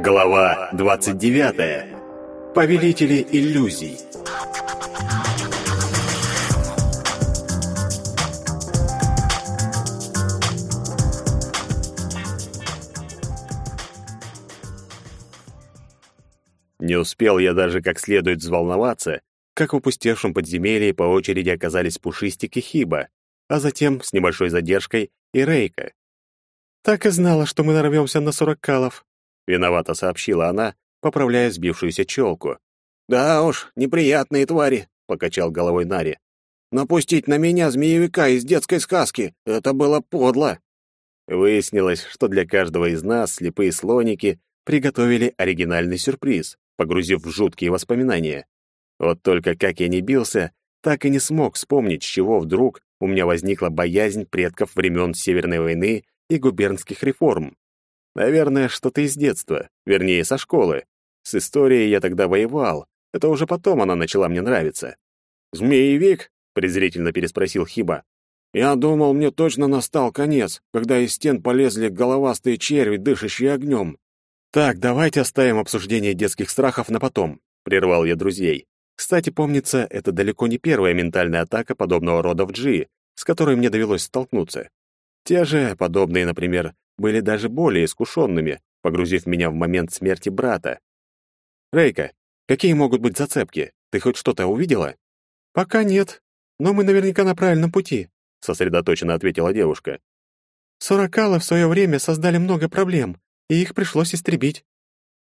Глава 29. Повелители иллюзий. Не успел я даже как следует взволноваться, как в опустевшем подземелье по очереди оказались Пушистик и Хиба, а затем, с небольшой задержкой, и Рейка. «Так и знала, что мы нарвемся на сорок калов», — виновато сообщила она, поправляя сбившуюся челку. «Да уж, неприятные твари», — покачал головой Нари. «Напустить на меня змеевика из детской сказки — это было подло». Выяснилось, что для каждого из нас слепые слоники приготовили оригинальный сюрприз, погрузив в жуткие воспоминания. Вот только как я не бился, так и не смог вспомнить, с чего вдруг у меня возникла боязнь предков времен Северной войны и губернских реформ. Наверное, что-то из детства, вернее, со школы. С историей я тогда воевал. Это уже потом она начала мне нравиться. «Змеевик?» — презрительно переспросил Хиба. «Я думал, мне точно настал конец, когда из стен полезли головастые черви, дышащие огнем». «Так, давайте оставим обсуждение детских страхов на потом», — прервал я друзей. Кстати, помнится, это далеко не первая ментальная атака подобного рода в G, с которой мне довелось столкнуться. Те же, подобные, например, были даже более искушенными, погрузив меня в момент смерти брата. «Рейка, какие могут быть зацепки? Ты хоть что-то увидела?» «Пока нет, но мы наверняка на правильном пути», — сосредоточенно ответила девушка. «Сорокалы в свое время создали много проблем, и их пришлось истребить».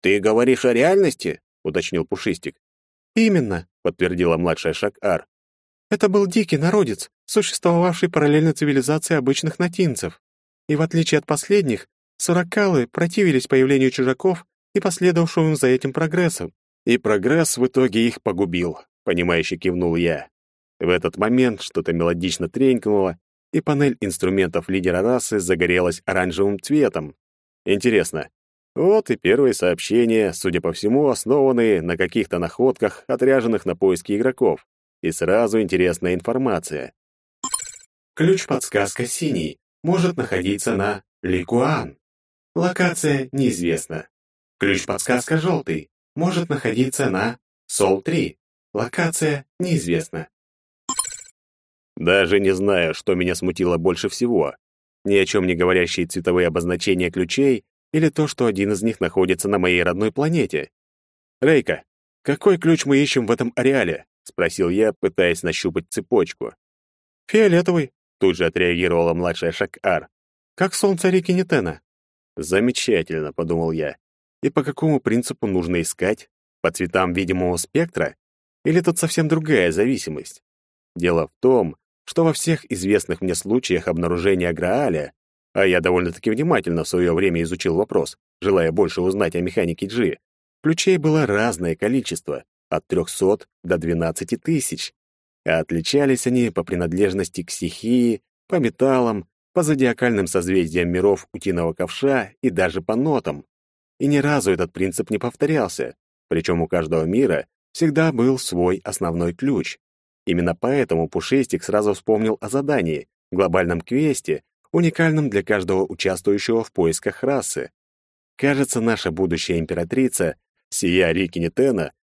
«Ты говоришь о реальности?» — уточнил Пушистик. «Именно», — подтвердила младшая Шак-Ар. «Это был дикий народец, существовавший параллельно цивилизации обычных натинцев. И в отличие от последних, суракалы противились появлению чужаков и последовавшему за этим прогрессу. И прогресс в итоге их погубил, понимающе кивнул я. В этот момент что-то мелодично тренькнуло, и панель инструментов лидера расы загорелась оранжевым цветом. Интересно, вот и первые сообщения, судя по всему, основанные на каких-то находках, отряженных на поиски игроков. И сразу интересная информация. Ключ-подсказка «Синий» может находиться на Ликуан. Локация неизвестна. Ключ-подсказка «Желтый» может находиться на Сол-3. Локация неизвестна. Даже не знаю, что меня смутило больше всего. Ни о чем не говорящие цветовые обозначения ключей или то, что один из них находится на моей родной планете. «Рейка, какой ключ мы ищем в этом ареале?» — спросил я, пытаясь нащупать цепочку. «Фиолетовый», — тут же отреагировала младшая Шак-Ар. «Как солнце реки Нетена». «Замечательно», — подумал я. «И по какому принципу нужно искать? По цветам видимого спектра? Или тут совсем другая зависимость? Дело в том, что во всех известных мне случаях обнаружения Грааля а я довольно-таки внимательно в свое время изучил вопрос, желая больше узнать о механике G. Ключей было разное количество, от 300 до 12 тысяч. А отличались они по принадлежности к стихии, по металлам, по зодиакальным созвездиям миров утиного ковша и даже по нотам. И ни разу этот принцип не повторялся, причем у каждого мира всегда был свой основной ключ. Именно поэтому Пушистик сразу вспомнил о задании, глобальном квесте, уникальным для каждого участвующего в поисках расы. Кажется, наша будущая императрица, сия Рики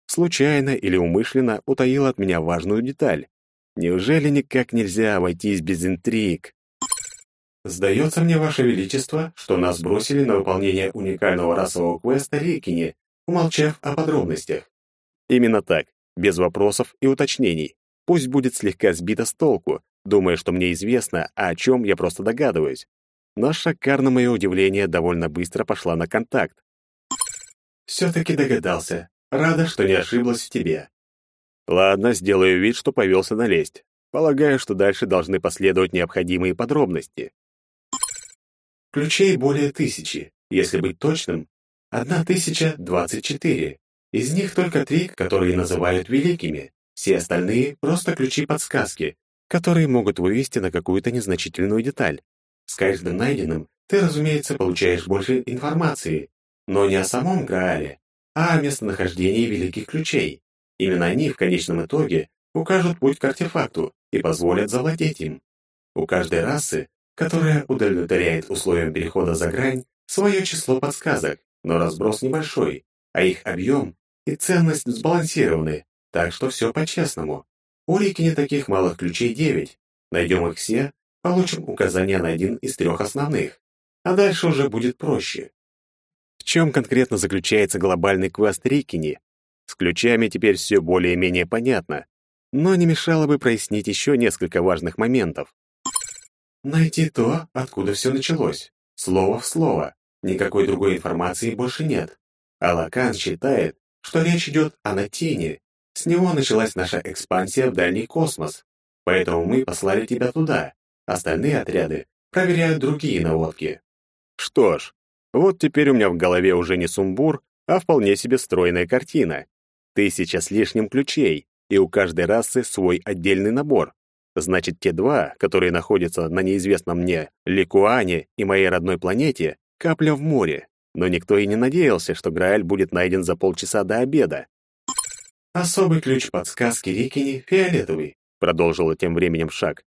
случайно или умышленно утаила от меня важную деталь. Неужели никак нельзя обойтись без интриг? Сдается мне, Ваше Величество, что нас бросили на выполнение уникального расового квеста Рикини, умолчав о подробностях. Именно так, без вопросов и уточнений. Пусть будет слегка сбито с толку, думая, что мне известно, а о чем я просто догадываюсь. Но Шакар, на мое удивление, довольно быстро пошла на контакт. «Все-таки догадался. Рада, что не ошиблась в тебе». Ладно, сделаю вид, что повелся налезть. Полагаю, что дальше должны последовать необходимые подробности. Ключей более тысячи. Если быть точным, одна тысяча двадцать четыре. Из них только три, которые называют великими. Все остальные — просто ключи-подсказки, которые могут вывести на какую-то незначительную деталь. С каждым найденным ты, разумеется, получаешь больше информации, но не о самом Граале, а о местонахождении великих ключей. Именно они в конечном итоге укажут путь к артефакту и позволят завладеть им. У каждой расы, которая удовлетворяет условиям перехода за грань, свое число подсказок, но разброс небольшой, а их объем и ценность сбалансированы, так что все по-честному. У Рикини таких малых ключей девять. Найдем их все, получим указание на один из трех основных. А дальше уже будет проще. В чем конкретно заключается глобальный квест Рикини? С ключами теперь все более-менее понятно, но не мешало бы прояснить еще несколько важных моментов. Найти то, откуда все началось. Слово в слово. Никакой другой информации больше нет. Алакан считает, что речь идет о Натине. С него началась наша экспансия в дальний космос. Поэтому мы послали тебя туда. Остальные отряды проверяют другие наводки. Что ж, вот теперь у меня в голове уже не сумбур, а вполне себе стройная картина. Тысяча с лишним ключей, и у каждой расы свой отдельный набор. Значит, те два, которые находятся на неизвестном мне Ликуане и моей родной планете, капля в море. Но никто и не надеялся, что Грааль будет найден за полчаса до обеда. «Особый ключ подсказки Рикини фиолетовый», — продолжила тем временем Шаг.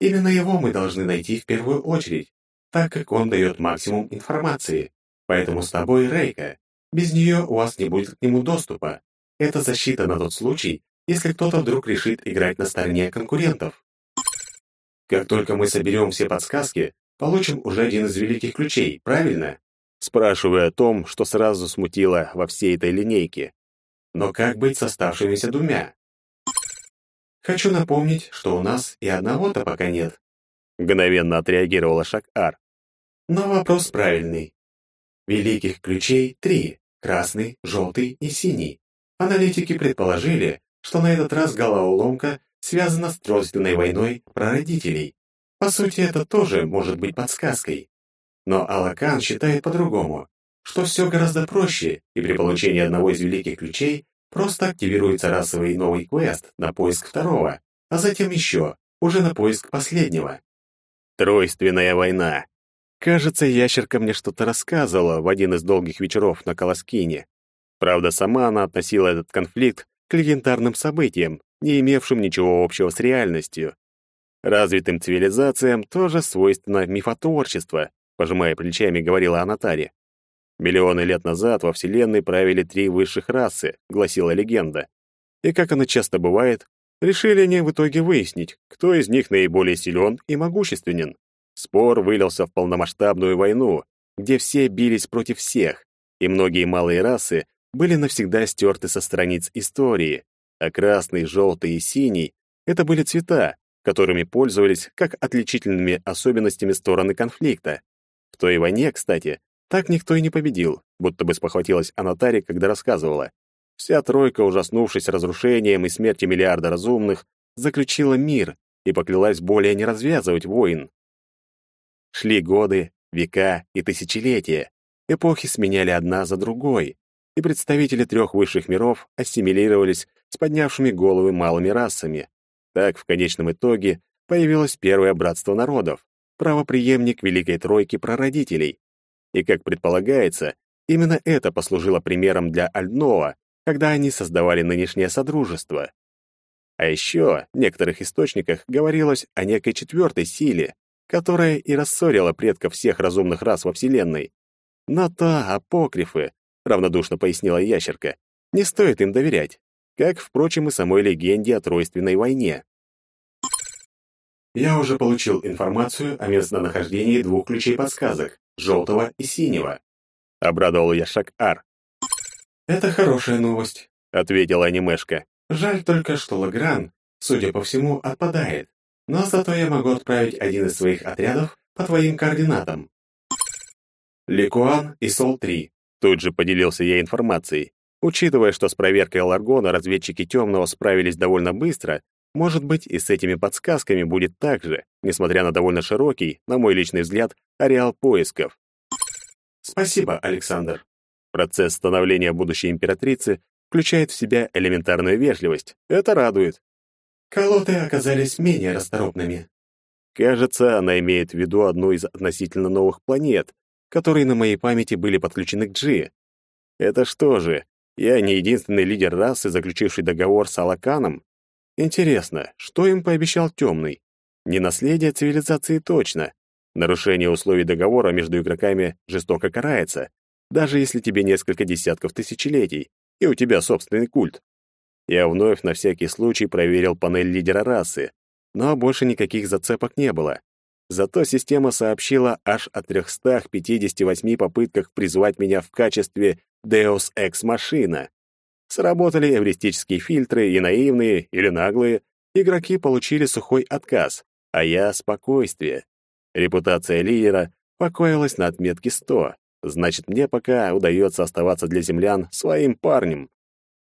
«Именно его мы должны найти в первую очередь, так как он дает максимум информации. Поэтому с тобой, Рейка. Без нее у вас не будет к нему доступа. Это защита на тот случай, если кто-то вдруг решит играть на стороне конкурентов. Как только мы соберем все подсказки, получим уже один из великих ключей, правильно? Спрашивая о том, что сразу смутило во всей этой линейке. Но как быть с оставшимися двумя? Хочу напомнить, что у нас и одного-то пока нет. Мгновенно отреагировала Шак-Ар. Но вопрос правильный. Великих ключей три — красный, желтый и синий. Аналитики предположили, что на этот раз головоломка связана с тройственной войной прародителей. По сути, это тоже может быть подсказкой. Но Алакан считает по-другому, что все гораздо проще, и при получении одного из великих ключей просто активируется расовый новый квест на поиск второго, а затем еще, уже на поиск последнего. Тройственная война. Кажется, ящерка мне что-то рассказывала в один из долгих вечеров на Колоскине. Правда, сама она относила этот конфликт к легендарным событиям, не имевшим ничего общего с реальностью. Развитым цивилизациям тоже свойственно мифотворчество, пожимая плечами, говорила Анатари. Миллионы лет назад во Вселенной правили три высших расы, гласила легенда. И как оно часто бывает, решили они в итоге выяснить, кто из них наиболее силен и могущественен. Спор вылился в полномасштабную войну, где все бились против всех, и многие малые расы были навсегда стерты со страниц истории, а красный, желтый и синий — это были цвета, которыми пользовались как отличительными особенностями стороны конфликта. В той войне, кстати, так никто и не победил, будто бы спохватилась Анатари, когда рассказывала. Вся тройка, ужаснувшись разрушением и смертью миллиарда разумных, заключила мир и поклялась более не развязывать войн. Шли годы, века и тысячелетия. Эпохи сменяли одна за другой, и представители трех высших миров ассимилировались с поднявшими головы малыми расами. Так, в конечном итоге, появилось первое братство народов, правопреемник Великой Тройки прародителей. И, как предполагается, именно это послужило примером для Альднова, когда они создавали нынешнее Содружество. А еще в некоторых источниках говорилось о некой четвертой силе, которая и рассорила предков всех разумных рас во Вселенной. Но то апокрифы, равнодушно пояснила ящерка. Не стоит им доверять, как, впрочем, и самой легенде о тройственной войне. Я уже получил информацию о местонахождении двух ключей подсказок — желтого и синего. Обрадовал я Шак-Ар. «Это хорошая новость», — ответила анимешка. «Жаль только, что Лагран, судя по всему, отпадает. Но зато я могу отправить один из своих отрядов по твоим координатам». Ликуан и Сол-3. Тут же поделился я информацией. Учитывая, что с проверкой Ларгона разведчики Темного справились довольно быстро, может быть, и с этими подсказками будет так же, несмотря на довольно широкий, на мой личный взгляд, ареал поисков. Спасибо, Александр. Процесс становления будущей императрицы включает в себя элементарную вежливость. Это радует. Колоты оказались менее расторопными. Кажется, она имеет в виду одну из относительно новых планет, которые на моей памяти были подключены к Джи. Это что же, я не единственный лидер расы, заключивший договор с Алаканом? Интересно, что им пообещал Темный? Не наследие цивилизации точно. Нарушение условий договора между игроками жестоко карается. даже если тебе несколько десятков тысячелетий, и у тебя собственный культ. Я вновь на всякий случай проверил панель лидера расы, но больше никаких зацепок не было. Зато система сообщила аж о 358 попытках призвать меня в качестве Deus Ex Machina. Сработали эвристические фильтры, и наивные или наглые игроки получили сухой отказ, а я — спокойствие. Репутация лидера покоилась на отметке 100. Значит, мне пока удается оставаться для землян своим парнем.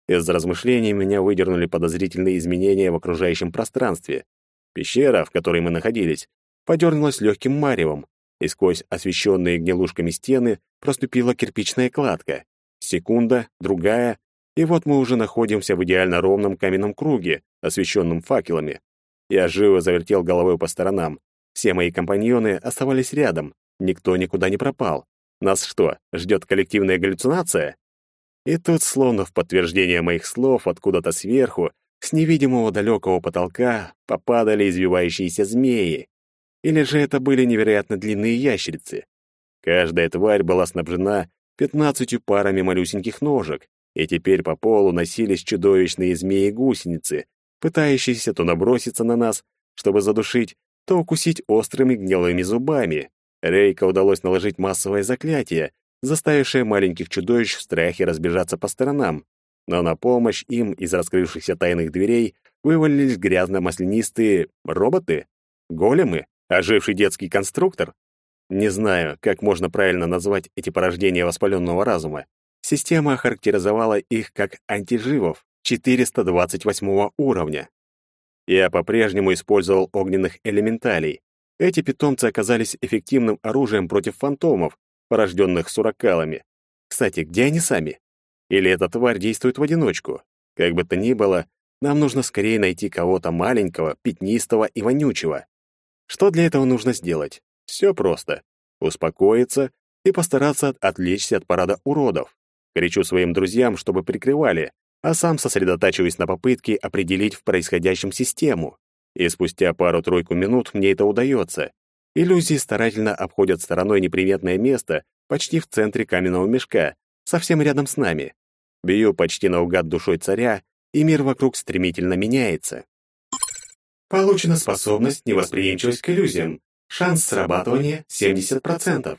Из размышлений меня выдернули подозрительные изменения в окружающем пространстве. Пещера, в которой мы находились, подернулась легким маревом, и сквозь освещенные гнилушками стены проступила кирпичная кладка. Секунда, другая, и вот мы уже находимся в идеально ровном каменном круге, освещенном факелами. Я живо завертел головой по сторонам. Все мои компаньоны оставались рядом, никто никуда не пропал. Нас что, ждет коллективная галлюцинация? И тут, словно в подтверждение моих слов, откуда-то сверху, с невидимого далекого потолка, попадали извивающиеся змеи. Или же это были невероятно длинные ящерицы. Каждая тварь была снабжена пятнадцатью парами малюсеньких ножек, и теперь по полу носились чудовищные змеи-гусеницы, пытающиеся то наброситься на нас, чтобы задушить, то укусить острыми гнилыми зубами. Рейка удалось наложить массовое заклятие, заставившее маленьких чудовищ в страхе разбежаться по сторонам. Но на помощь им из раскрывшихся тайных дверей вывалились грязно-маслянистые роботы, големы, оживший детский конструктор. Не знаю, как можно правильно назвать эти порождения воспаленного разума. Система охарактеризовала их как антиживов 428 уровня. Я по-прежнему использовал огненных элементалей, эти питомцы оказались эффективным оружием против фантомов, порожденных суракалами. Кстати, где они сами? Или эта тварь действует в одиночку? Как бы то ни было, нам нужно скорее найти кого-то маленького, пятнистого и вонючего. Что для этого нужно сделать? Все просто. Успокоиться и постараться отвлечься от парада уродов. Кричу своим друзьям, чтобы прикрывали, а сам сосредотачиваюсь на попытке определить в происходящем систему. И спустя пару-тройку минут мне это удается. Иллюзии старательно обходят стороной неприметное место почти в центре каменного мешка, совсем рядом с нами. Бью почти наугад душой царя, и мир вокруг стремительно меняется. Получена способность невосприимчивость к иллюзиям. Шанс срабатывания 70%.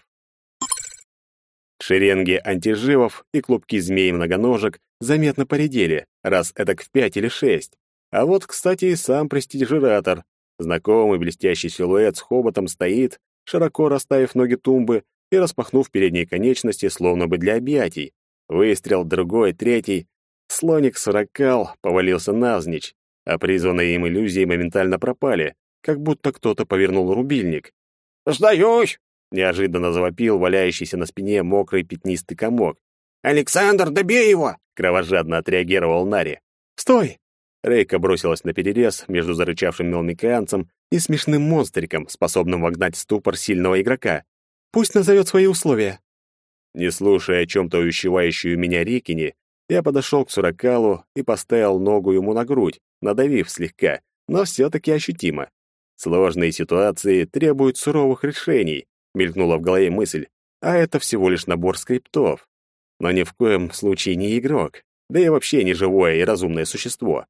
Шеренги антиживов и клубки змей-многоножек заметно поредели, раз этак в пять или шесть. А вот, кстати, и сам престижиратор. Знакомый блестящий силуэт с хоботом стоит, широко расставив ноги тумбы и распахнув передние конечности, словно бы для объятий. Выстрел, другой, третий. Слоник сорокал, повалился навзничь, а призванные им иллюзии моментально пропали, как будто кто-то повернул рубильник. «Сдаюсь!» — неожиданно завопил валяющийся на спине мокрый пятнистый комок. «Александр, добей его!» — кровожадно отреагировал Нари. «Стой!» Рейка бросилась на перерез между зарычавшим мелмикаанцем и смешным монстриком, способным вогнать ступор сильного игрока. «Пусть назовет свои условия». Не слушая о чем-то увещевающую меня Рикини, я подошел к Суракалу и поставил ногу ему на грудь, надавив слегка, но все-таки ощутимо. Сложные ситуации требуют суровых решений, мелькнула в голове мысль, а это всего лишь набор скриптов. Но ни в коем случае не игрок, да и вообще не живое и разумное существо.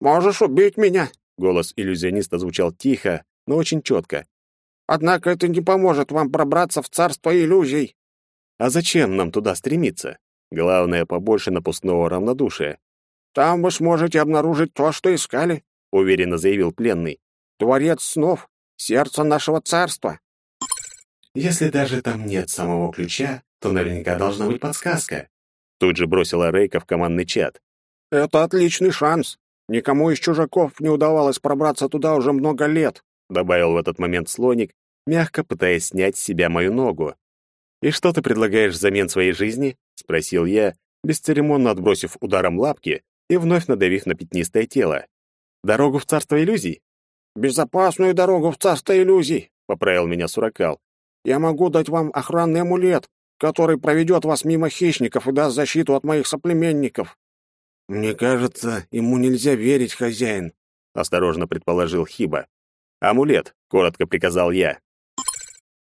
Можешь убить меня!» Голос иллюзиониста звучал тихо, но очень четко. «Однако это не поможет вам пробраться в царство иллюзий!» «А зачем нам туда стремиться? Главное, побольше напускного равнодушия». «Там вы сможете обнаружить то, что искали», — уверенно заявил пленный. «Творец снов, сердце нашего царства». «Если даже там нет самого ключа, то наверняка должна быть подсказка», — тут же бросила Рейка в командный чат. «Это отличный шанс. Никому из чужаков не удавалось пробраться туда уже много лет, добавил в этот момент слоник, мягко пытаясь снять с себя мою ногу. И что ты предлагаешь взамен своей жизни? спросил я, бесцеремонно отбросив ударом лапки и вновь надавив на пятнистое тело. Дорогу в царство иллюзий? Безопасную дорогу в царство иллюзий, поправил меня Суракал. Я могу дать вам охранный амулет, который проведет вас мимо хищников и даст защиту от моих соплеменников. «Мне кажется, ему нельзя верить, хозяин», — осторожно предположил Хиба. «Амулет», — коротко приказал я.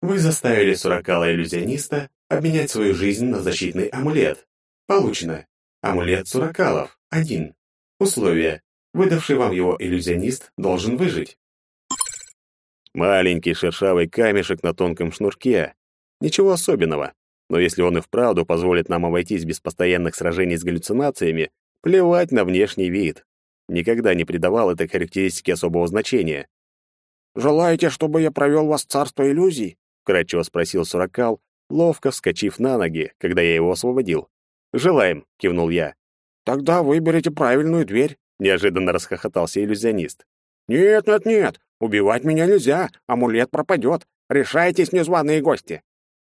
Вы заставили Суракала-иллюзиониста Обменять свою жизнь на защитный амулет. Получено. Амулет Суракалов. Один. Условия. Выдавший вам его иллюзионист должен выжить. Маленький шершавый камешек на тонком шнурке. Ничего особенного. Но если он и вправду позволит нам обойтись без постоянных сражений с галлюцинациями, плевать на внешний вид. Никогда не придавал этой характеристике особого значения. «Желаете, чтобы я провел вас в царство иллюзий?» — кратчево спросил Суракал, ловко вскочив на ноги, когда я его освободил. «Желаем», — кивнул я. «Тогда выберите правильную дверь», — неожиданно расхохотался иллюзионист. «Нет, нет, нет, убивать меня нельзя, амулет пропадет. Решайтесь, незваные гости».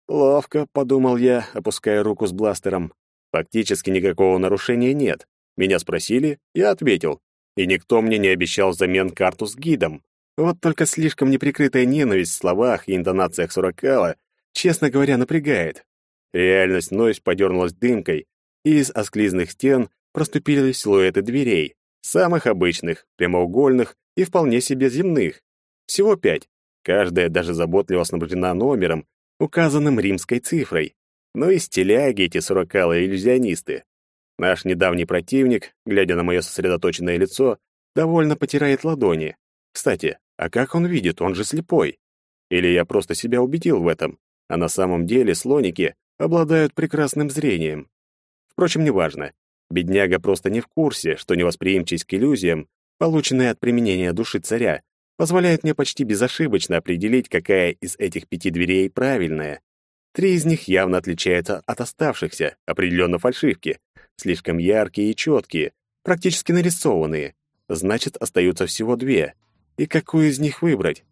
«Ловко», — подумал я, опуская руку с бластером. «Фактически никакого нарушения нет. Меня спросили, я ответил. И никто мне не обещал взамен карту с гидом. Вот только слишком неприкрытая ненависть в словах и интонациях Суракала, честно говоря, напрягает. Реальность вновь подернулась дымкой, и из осклизных стен проступили силуэты дверей, самых обычных, прямоугольных и вполне себе земных. Всего пять. Каждая даже заботливо снабжена номером, указанным римской цифрой. Ну и стиляги эти суракалы иллюзионисты. Наш недавний противник, глядя на мое сосредоточенное лицо, довольно потирает ладони. Кстати, а как он видит? Он же слепой. Или я просто себя убедил в этом, а на самом деле слоники обладают прекрасным зрением. Впрочем, неважно. Бедняга просто не в курсе, что невосприимчивость к иллюзиям, полученная от применения души царя, позволяет мне почти безошибочно определить, какая из этих пяти дверей правильная. Три из них явно отличаются от оставшихся, определенно фальшивки, слишком яркие и четкие, практически нарисованные. Значит, остаются всего две. И какую из них выбрать?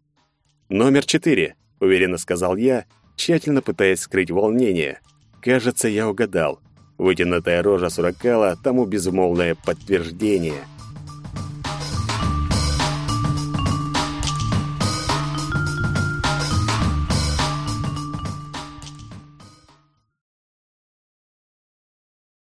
Номер четыре, уверенно сказал я, тщательно пытаясь скрыть волнение. Кажется, я угадал. Вытянутая рожа суракала тому безмолвное подтверждение —